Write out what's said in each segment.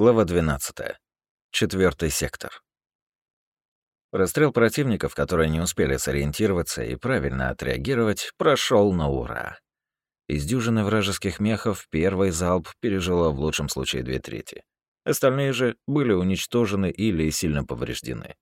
Глава 12. Четвертый сектор. Расстрел противников, которые не успели сориентироваться и правильно отреагировать, прошел на ура. Из дюжины вражеских мехов первый залп пережило в лучшем случае две трети. Остальные же были уничтожены или сильно повреждены.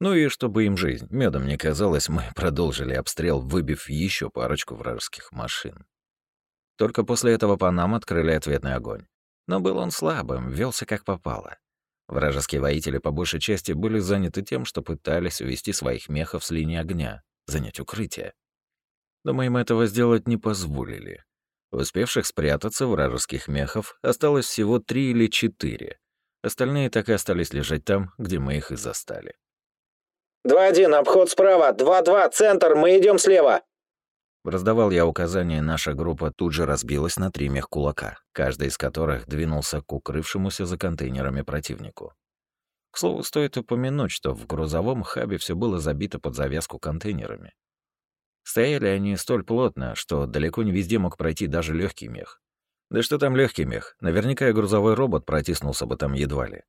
Ну и чтобы им жизнь медом не казалось, мы продолжили обстрел, выбив еще парочку вражеских машин. Только после этого по нам открыли ответный огонь. Но был он слабым, велся как попало. Вражеские воители по большей части были заняты тем, что пытались увести своих мехов с линии огня, занять укрытие. Но им этого сделать не позволили. Успевших спрятаться вражеских мехов осталось всего три или четыре. Остальные так и остались лежать там, где мы их и застали. «Два-один, обход справа! Два-два, центр, мы идем слева!» Раздавал я указания, наша группа тут же разбилась на три мех-кулака, каждый из которых двинулся к укрывшемуся за контейнерами противнику. К слову, стоит упомянуть, что в грузовом хабе все было забито под завязку контейнерами. Стояли они столь плотно, что далеко не везде мог пройти даже легкий мех. Да что там легкий мех, наверняка и грузовой робот протиснулся бы там едва ли.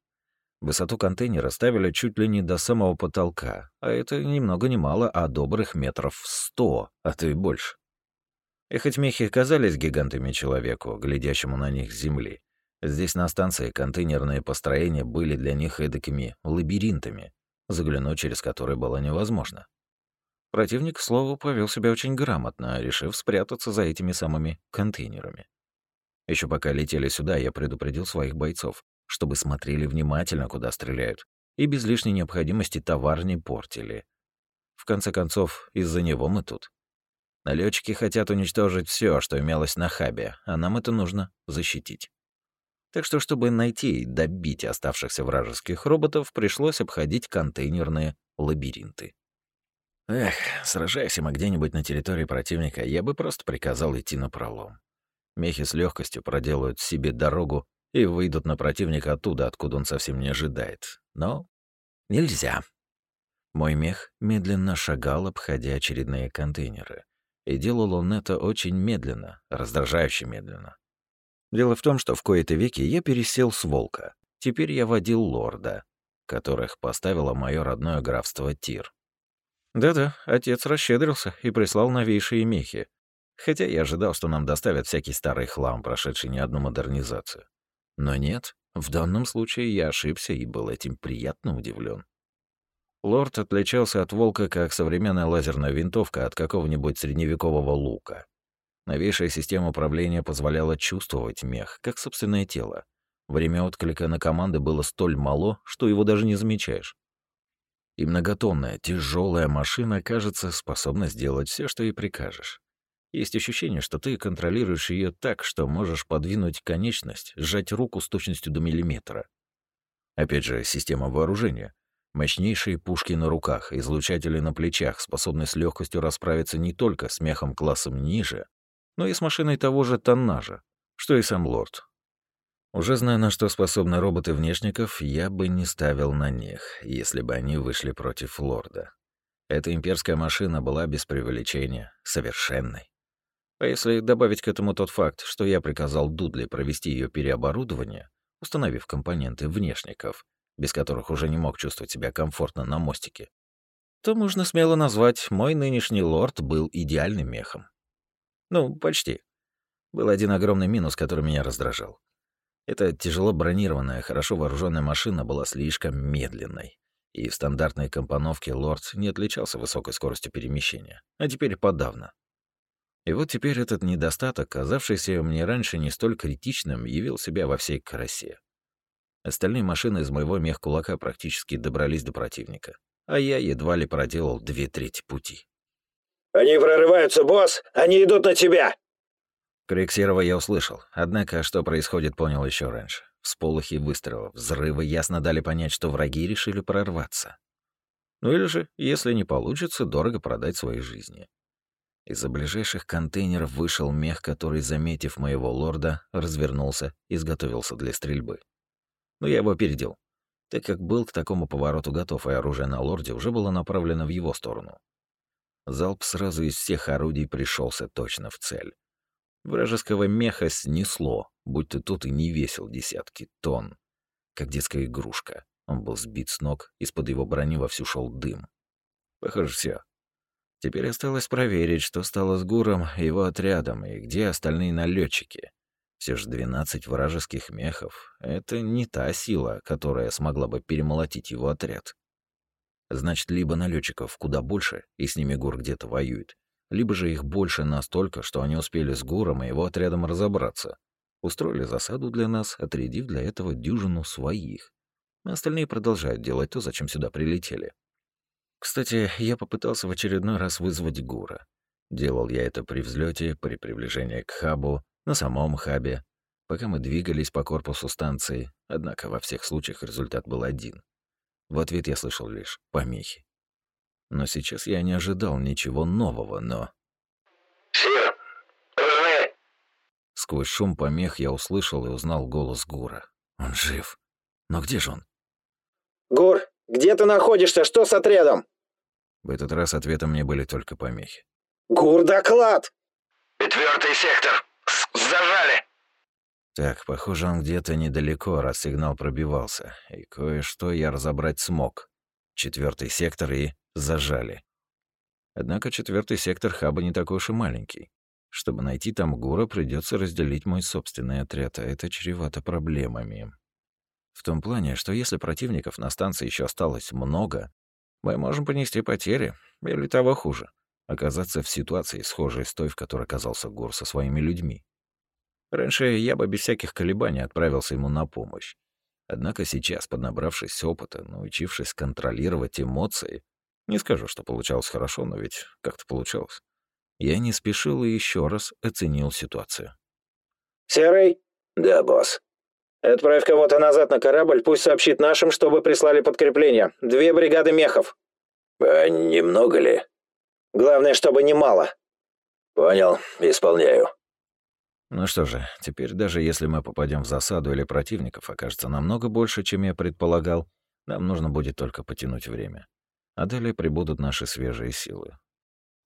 Высоту контейнера ставили чуть ли не до самого потолка, а это ни много ни мало, а добрых метров сто, а то и больше. И хоть мехи казались гигантами человеку, глядящему на них с земли, здесь на станции контейнерные построения были для них эдакими лабиринтами, заглянуть через которые было невозможно. Противник, к слову, повел себя очень грамотно, решив спрятаться за этими самыми контейнерами. Еще пока летели сюда, я предупредил своих бойцов, чтобы смотрели внимательно, куда стреляют, и без лишней необходимости товар не портили. В конце концов, из-за него мы тут. Налетчики хотят уничтожить все, что имелось на хабе, а нам это нужно защитить. Так что, чтобы найти и добить оставшихся вражеских роботов, пришлось обходить контейнерные лабиринты. Эх, сражаясь мы где-нибудь на территории противника, я бы просто приказал идти на пролом. Мехи с легкостью проделают себе дорогу и выйдут на противника оттуда, откуда он совсем не ожидает. Но нельзя. Мой мех медленно шагал, обходя очередные контейнеры. И делал он это очень медленно, раздражающе медленно. Дело в том, что в кои-то веки я пересел с волка. Теперь я водил лорда, которых поставило мое родное графство Тир. Да-да, отец расщедрился и прислал новейшие мехи. Хотя я ожидал, что нам доставят всякий старый хлам, прошедший не одну модернизацию. Но нет, в данном случае я ошибся и был этим приятно удивлен. Лорд отличался от волка как современная лазерная винтовка от какого-нибудь средневекового лука. Новейшая система управления позволяла чувствовать мех, как собственное тело. Время отклика на команды было столь мало, что его даже не замечаешь. И многотонная, тяжелая машина, кажется, способна сделать все, что ей прикажешь. Есть ощущение, что ты контролируешь ее так, что можешь подвинуть конечность, сжать руку с точностью до миллиметра. Опять же, система вооружения. Мощнейшие пушки на руках, излучатели на плечах, способны с легкостью расправиться не только с мехом классом ниже, но и с машиной того же тоннажа, что и сам лорд. Уже зная, на что способны роботы-внешников, я бы не ставил на них, если бы они вышли против лорда. Эта имперская машина была без преувеличения совершенной. А если добавить к этому тот факт, что я приказал Дудли провести ее переоборудование, установив компоненты внешников, без которых уже не мог чувствовать себя комфортно на мостике, то можно смело назвать, мой нынешний лорд был идеальным мехом. Ну, почти. Был один огромный минус, который меня раздражал. Эта тяжело бронированная, хорошо вооруженная машина была слишком медленной, и в стандартной компоновке лорд не отличался высокой скоростью перемещения, а теперь подавно. И вот теперь этот недостаток, казавшийся мне раньше не столь критичным, явил себя во всей красе. Остальные машины из моего мех-кулака практически добрались до противника, а я едва ли проделал две трети пути. «Они прорываются, босс! Они идут на тебя!» Крик Серого я услышал, однако что происходит, понял еще раньше. Всполохи выстрелов, взрывы ясно дали понять, что враги решили прорваться. Ну или же, если не получится, дорого продать свои жизни. Из-за ближайших контейнеров вышел мех, который, заметив моего лорда, развернулся и изготовился для стрельбы. Но я его опередил, так как был к такому повороту готов, и оружие на лорде уже было направлено в его сторону. Залп сразу из всех орудий пришелся точно в цель. Вражеского меха снесло, будь то тут и не весил десятки тонн. как детская игрушка. Он был сбит с ног, из-под его брони вовсю шел дым. Похоже, все. Теперь осталось проверить, что стало с Гуром его отрядом, и где остальные налетчики. Все же 12 вражеских мехов — это не та сила, которая смогла бы перемолотить его отряд. Значит, либо налетчиков куда больше, и с ними Гур где-то воюет, либо же их больше настолько, что они успели с Гуром и его отрядом разобраться. Устроили засаду для нас, отрядив для этого дюжину своих. Остальные продолжают делать то, зачем сюда прилетели. Кстати, я попытался в очередной раз вызвать Гура. Делал я это при взлете, при приближении к хабу, на самом хабе, пока мы двигались по корпусу станции, однако во всех случаях результат был один. В ответ я слышал лишь помехи. Но сейчас я не ожидал ничего нового, но... Сквозь шум помех я услышал и узнал голос Гура. Он жив. Но где же он? Гур, где ты находишься? Что с отрядом? В этот раз ответом мне были только помехи. Гур, доклад! Четвертый сектор. С- Зажали. Так, похоже, он где-то недалеко, раз сигнал пробивался. И кое-что я разобрать смог. Четвертый сектор и зажали. Однако четвертый сектор хаба не такой уж и маленький. Чтобы найти там Гура, придется разделить мой собственный отряд, а это чревато проблемами. В том плане, что если противников на станции еще осталось много, мы можем понести потери, или того хуже, оказаться в ситуации, схожей с той, в которой оказался Гур со своими людьми. Раньше я бы без всяких колебаний отправился ему на помощь. Однако сейчас, поднабравшись опыта, научившись контролировать эмоции, не скажу, что получалось хорошо, но ведь как-то получалось. Я не спешил и еще раз оценил ситуацию. Серый, Да, босс. Отправь кого-то назад на корабль, пусть сообщит нашим, чтобы прислали подкрепление. Две бригады мехов. А немного ли? Главное, чтобы немало. Понял, исполняю. Ну что же, теперь даже если мы попадем в засаду или противников окажется намного больше, чем я предполагал, нам нужно будет только потянуть время. А далее прибудут наши свежие силы.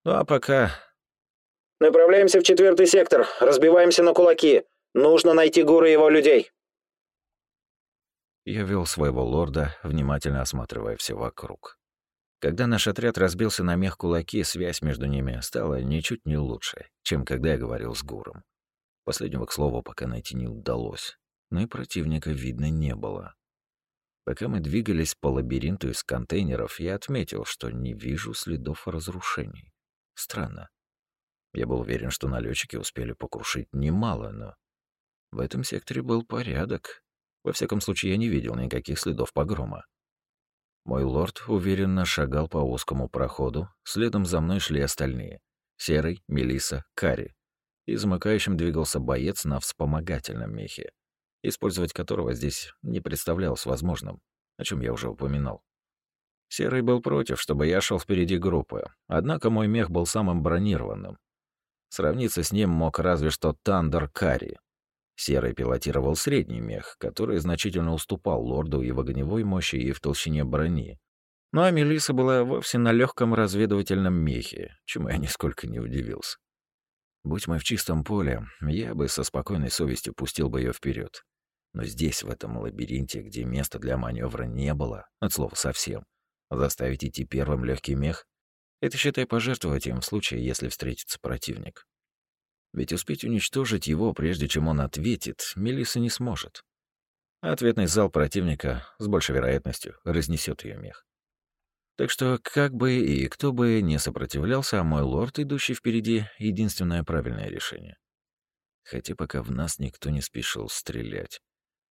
Ну а пока Направляемся в четвертый сектор, разбиваемся на кулаки. Нужно найти Гура и его людей. Я вел своего лорда, внимательно осматривая все вокруг. Когда наш отряд разбился на мех кулаки, связь между ними стала ничуть не лучше, чем когда я говорил с Гуром. Последнего, к слову, пока найти не удалось, но и противника видно не было. Пока мы двигались по лабиринту из контейнеров, я отметил, что не вижу следов разрушений. Странно. Я был уверен, что налетчики успели покрушить немало, но в этом секторе был порядок. Во всяком случае, я не видел никаких следов погрома. Мой лорд уверенно шагал по узкому проходу, следом за мной шли остальные — Серый, Мелиса, Кари. И замыкающим двигался боец на вспомогательном мехе, использовать которого здесь не представлялось возможным, о чем я уже упоминал. Серый был против, чтобы я шел впереди группы, однако мой мех был самым бронированным. Сравниться с ним мог разве что Тандер Кари. Серый пилотировал средний мех, который значительно уступал лорду и в огневой мощи, и в толщине брони. Ну а Мелиса была вовсе на легком разведывательном мехе, чему я нисколько не удивился. Будь мы в чистом поле, я бы со спокойной совестью пустил бы ее вперед. Но здесь, в этом лабиринте, где места для маневра не было, от слова совсем, заставить идти первым легкий мех — это, считай, пожертвовать им в случае, если встретится противник. Ведь успеть уничтожить его, прежде чем он ответит, Мелиса не сможет. Ответный зал противника с большей вероятностью разнесет ее мех. Так что, как бы и кто бы не сопротивлялся, а мой лорд, идущий впереди, — единственное правильное решение. Хотя пока в нас никто не спешил стрелять.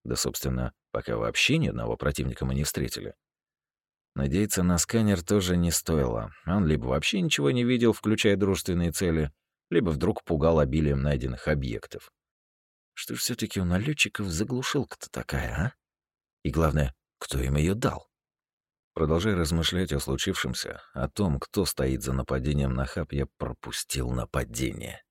Да, собственно, пока вообще ни одного противника мы не встретили. Надеяться на сканер тоже не стоило. Он либо вообще ничего не видел, включая дружественные цели, либо вдруг пугал обилием найденных объектов. Что ж все таки у налетчиков заглушилка-то такая, а? И главное, кто им ее дал? Продолжая размышлять о случившемся, о том, кто стоит за нападением на хаб, я пропустил нападение.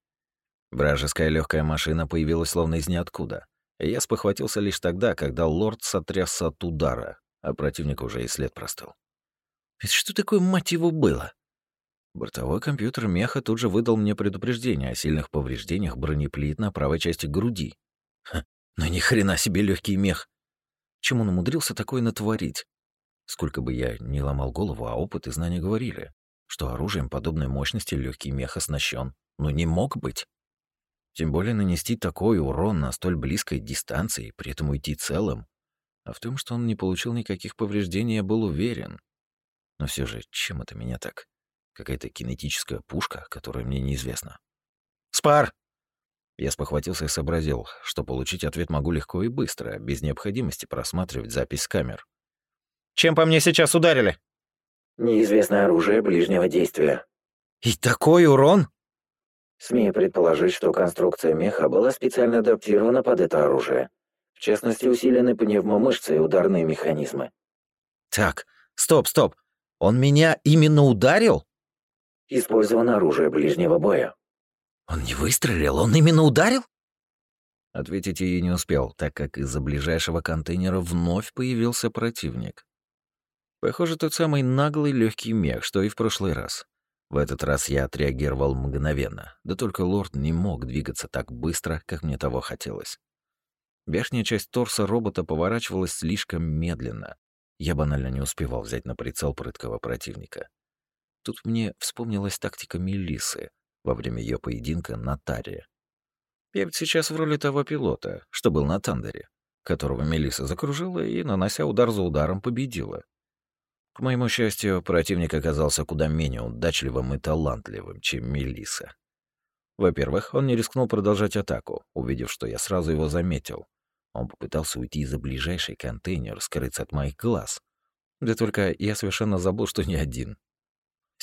Вражеская легкая машина появилась словно из ниоткуда. И я спохватился лишь тогда, когда лорд сотрясся от удара, а противник уже и след простыл. Это что такое, мать его, было? Бортовой компьютер меха тут же выдал мне предупреждение о сильных повреждениях бронеплит на правой части груди. Ха, ну ни хрена себе легкий мех. Чем он умудрился такое натворить? Сколько бы я ни ломал голову, а опыт и знания говорили, что оружием подобной мощности легкий мех оснащен. Но не мог быть. Тем более нанести такой урон на столь близкой дистанции, при этом уйти целым. А в том, что он не получил никаких повреждений, я был уверен. Но все же, чем это меня так? Какая-то кинетическая пушка, которая мне неизвестна. «Спар!» Я спохватился и сообразил, что получить ответ могу легко и быстро, без необходимости просматривать запись с камер. «Чем по мне сейчас ударили?» «Неизвестное оружие ближнего действия». «И такой урон?» «Смею предположить, что конструкция меха была специально адаптирована под это оружие. В частности, усилены пневмомышцы и ударные механизмы». «Так, стоп, стоп. Он меня именно ударил?» «Использовано оружие ближнего боя». Он не выстрелил, он именно ударил? Ответить ей не успел, так как из-за ближайшего контейнера вновь появился противник. Похоже, тот самый наглый легкий мех, что и в прошлый раз. В этот раз я отреагировал мгновенно, да только лорд не мог двигаться так быстро, как мне того хотелось. Верхняя часть торса робота поворачивалась слишком медленно. Я банально не успевал взять на прицел прыткого противника. Тут мне вспомнилась тактика Мелисы, во время ее поединка на Таре. Я ведь сейчас в роли того пилота, что был на Тандере, которого Мелиса закружила и, нанося удар за ударом, победила. К моему счастью, противник оказался куда менее удачливым и талантливым, чем Мелиса. Во-первых, он не рискнул продолжать атаку, увидев, что я сразу его заметил. Он попытался уйти за ближайший контейнер, скрыться от моих глаз. Да только я совершенно забыл, что не один.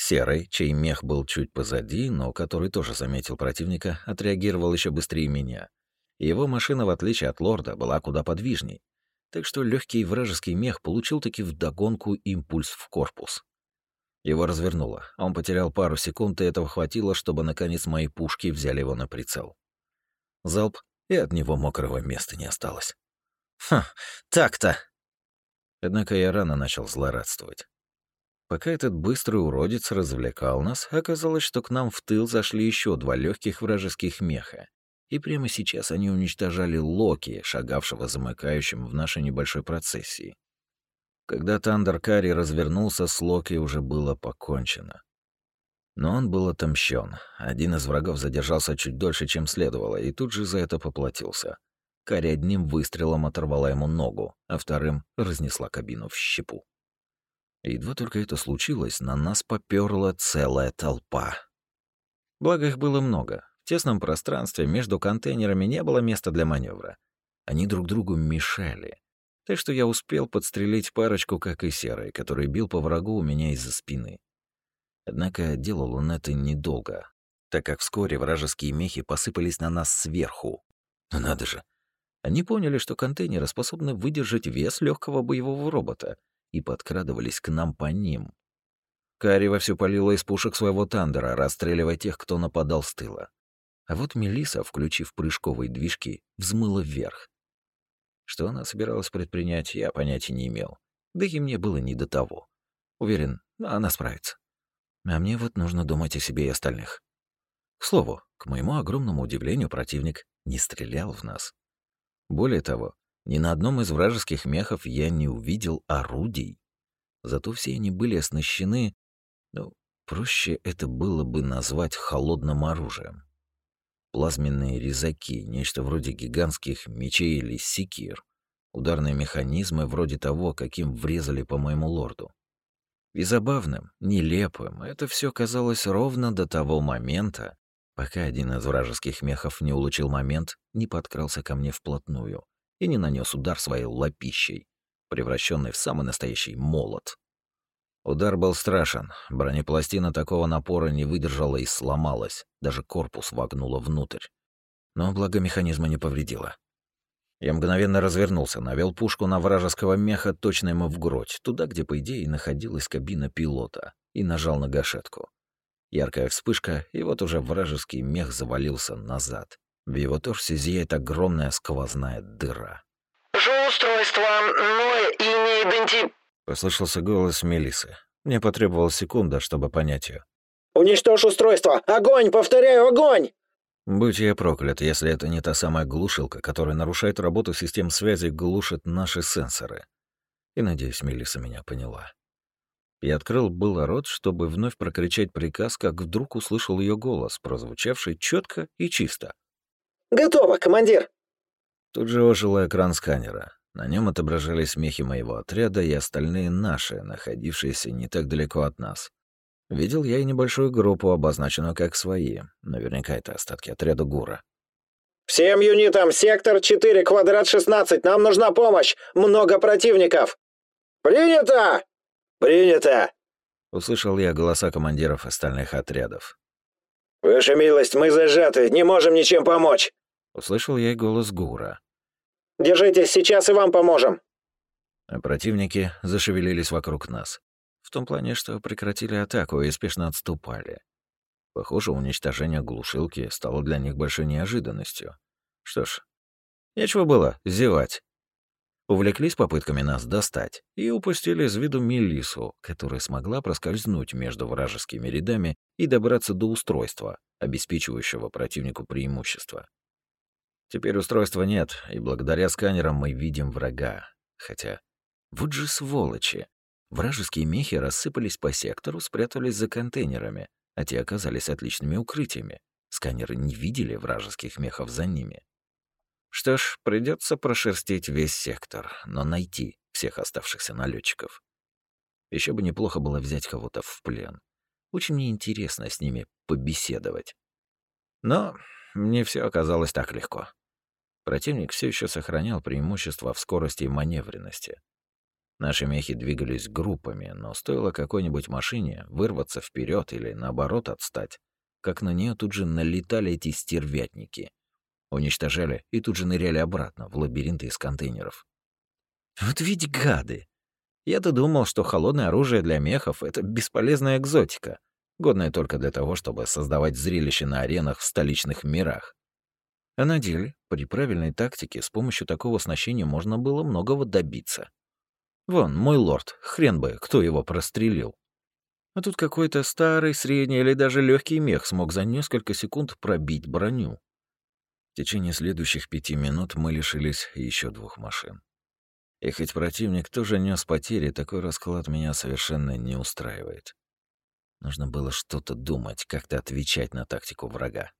Серый, чей мех был чуть позади, но который тоже заметил противника, отреагировал еще быстрее меня. Его машина, в отличие от лорда, была куда подвижней. Так что легкий вражеский мех получил таки вдогонку импульс в корпус. Его развернуло. Он потерял пару секунд, и этого хватило, чтобы наконец мои пушки взяли его на прицел. Залп, и от него мокрого места не осталось. Ха, так-то. Однако я рано начал злорадствовать. Пока этот быстрый уродец развлекал нас, оказалось, что к нам в тыл зашли еще два легких вражеских меха. И прямо сейчас они уничтожали Локи, шагавшего замыкающим в нашей небольшой процессии. Когда Тандер Карри развернулся, с Локи уже было покончено. Но он был отомщен. Один из врагов задержался чуть дольше, чем следовало, и тут же за это поплатился. Карри одним выстрелом оторвала ему ногу, а вторым разнесла кабину в щепу. Едва только это случилось, на нас попёрла целая толпа. Благо их было много. В тесном пространстве между контейнерами не было места для маневра. Они друг другу мешали. Так что я успел подстрелить парочку, как и серый, который бил по врагу у меня из-за спины. Однако делал он это недолго, так как вскоре вражеские мехи посыпались на нас сверху. Но надо же. Они поняли, что контейнеры способны выдержать вес легкого боевого робота, и подкрадывались к нам по ним. Кари вовсю полила из пушек своего тандера, расстреливая тех, кто нападал с тыла. А вот Мелиса, включив прыжковые движки, взмыла вверх. Что она собиралась предпринять, я понятия не имел. Да и мне было не до того. Уверен, она справится. А мне вот нужно думать о себе и остальных. К слову, к моему огромному удивлению, противник не стрелял в нас. Более того, ни на одном из вражеских мехов я не увидел орудий. Зато все они были оснащены, ну, проще это было бы назвать холодным оружием. Плазменные резаки, нечто вроде гигантских мечей или секир, ударные механизмы вроде того, каким врезали по моему лорду. И забавным, нелепым это все казалось ровно до того момента, пока один из вражеских мехов не улучил момент, не подкрался ко мне вплотную и не нанес удар своей лапищей, превращенной в самый настоящий молот. Удар был страшен. Бронепластина такого напора не выдержала и сломалась, даже корпус вогнула внутрь. Но благо механизма не повредила. Я мгновенно развернулся, навел пушку на вражеского меха точно ему в грудь, туда, где, по идее, находилась кабина пилота, и нажал на гашетку. Яркая вспышка, и вот уже вражеский мех завалился назад, в его торсе зияет огромная сквозная дыра. «Жу устройство, но и не иденти...» Послышался голос Мелисы. Мне потребовалась секунда, чтобы понять ее. «Уничтожь устройство! Огонь! Повторяю, огонь!» Будь я проклят, если это не та самая глушилка, которая нарушает работу систем связи и глушит наши сенсоры. И, надеюсь, Мелиса меня поняла. Я открыл было рот, чтобы вновь прокричать приказ, как вдруг услышал ее голос, прозвучавший четко и чисто. «Готово, командир!» Тут же ожил экран сканера. На нем отображались смехи моего отряда и остальные наши, находившиеся не так далеко от нас. Видел я и небольшую группу, обозначенную как свои. Наверняка это остатки отряда Гура. «Всем юнитам, сектор 4, квадрат 16, нам нужна помощь! Много противников!» «Принято! Принято!» Услышал я голоса командиров остальных отрядов. «Ваша милость, мы зажаты, не можем ничем помочь!» Услышал я голос Гура. «Держитесь, сейчас и вам поможем!» А противники зашевелились вокруг нас. В том плане, что прекратили атаку и спешно отступали. Похоже, уничтожение глушилки стало для них большой неожиданностью. Что ж, нечего было зевать. Увлеклись попытками нас достать и упустили из виду Мелису, которая смогла проскользнуть между вражескими рядами и добраться до устройства, обеспечивающего противнику преимущество. Теперь устройства нет, и благодаря сканерам мы видим врага. Хотя, вот же сволочи. Вражеские мехи рассыпались по сектору, спрятались за контейнерами, а те оказались отличными укрытиями. Сканеры не видели вражеских мехов за ними. Что ж, придется прошерстить весь сектор, но найти всех оставшихся налетчиков. Еще бы неплохо было взять кого-то в плен. Очень мне интересно с ними побеседовать. Но не все оказалось так легко. Противник все еще сохранял преимущество в скорости и маневренности. Наши мехи двигались группами, но стоило какой-нибудь машине вырваться вперед или, наоборот, отстать, как на нее тут же налетали эти стервятники. Уничтожали и тут же ныряли обратно в лабиринты из контейнеров. Вот ведь гады! Я-то думал, что холодное оружие для мехов — это бесполезная экзотика, годная только для того, чтобы создавать зрелище на аренах в столичных мирах. А на деле, при правильной тактике, с помощью такого оснащения можно было многого добиться. Вон, мой лорд, хрен бы, кто его прострелил. А тут какой-то старый, средний или даже легкий мех смог за несколько секунд пробить броню. В течение следующих пяти минут мы лишились еще двух машин. И хоть противник тоже нес потери, такой расклад меня совершенно не устраивает. Нужно было что-то думать, как-то отвечать на тактику врага.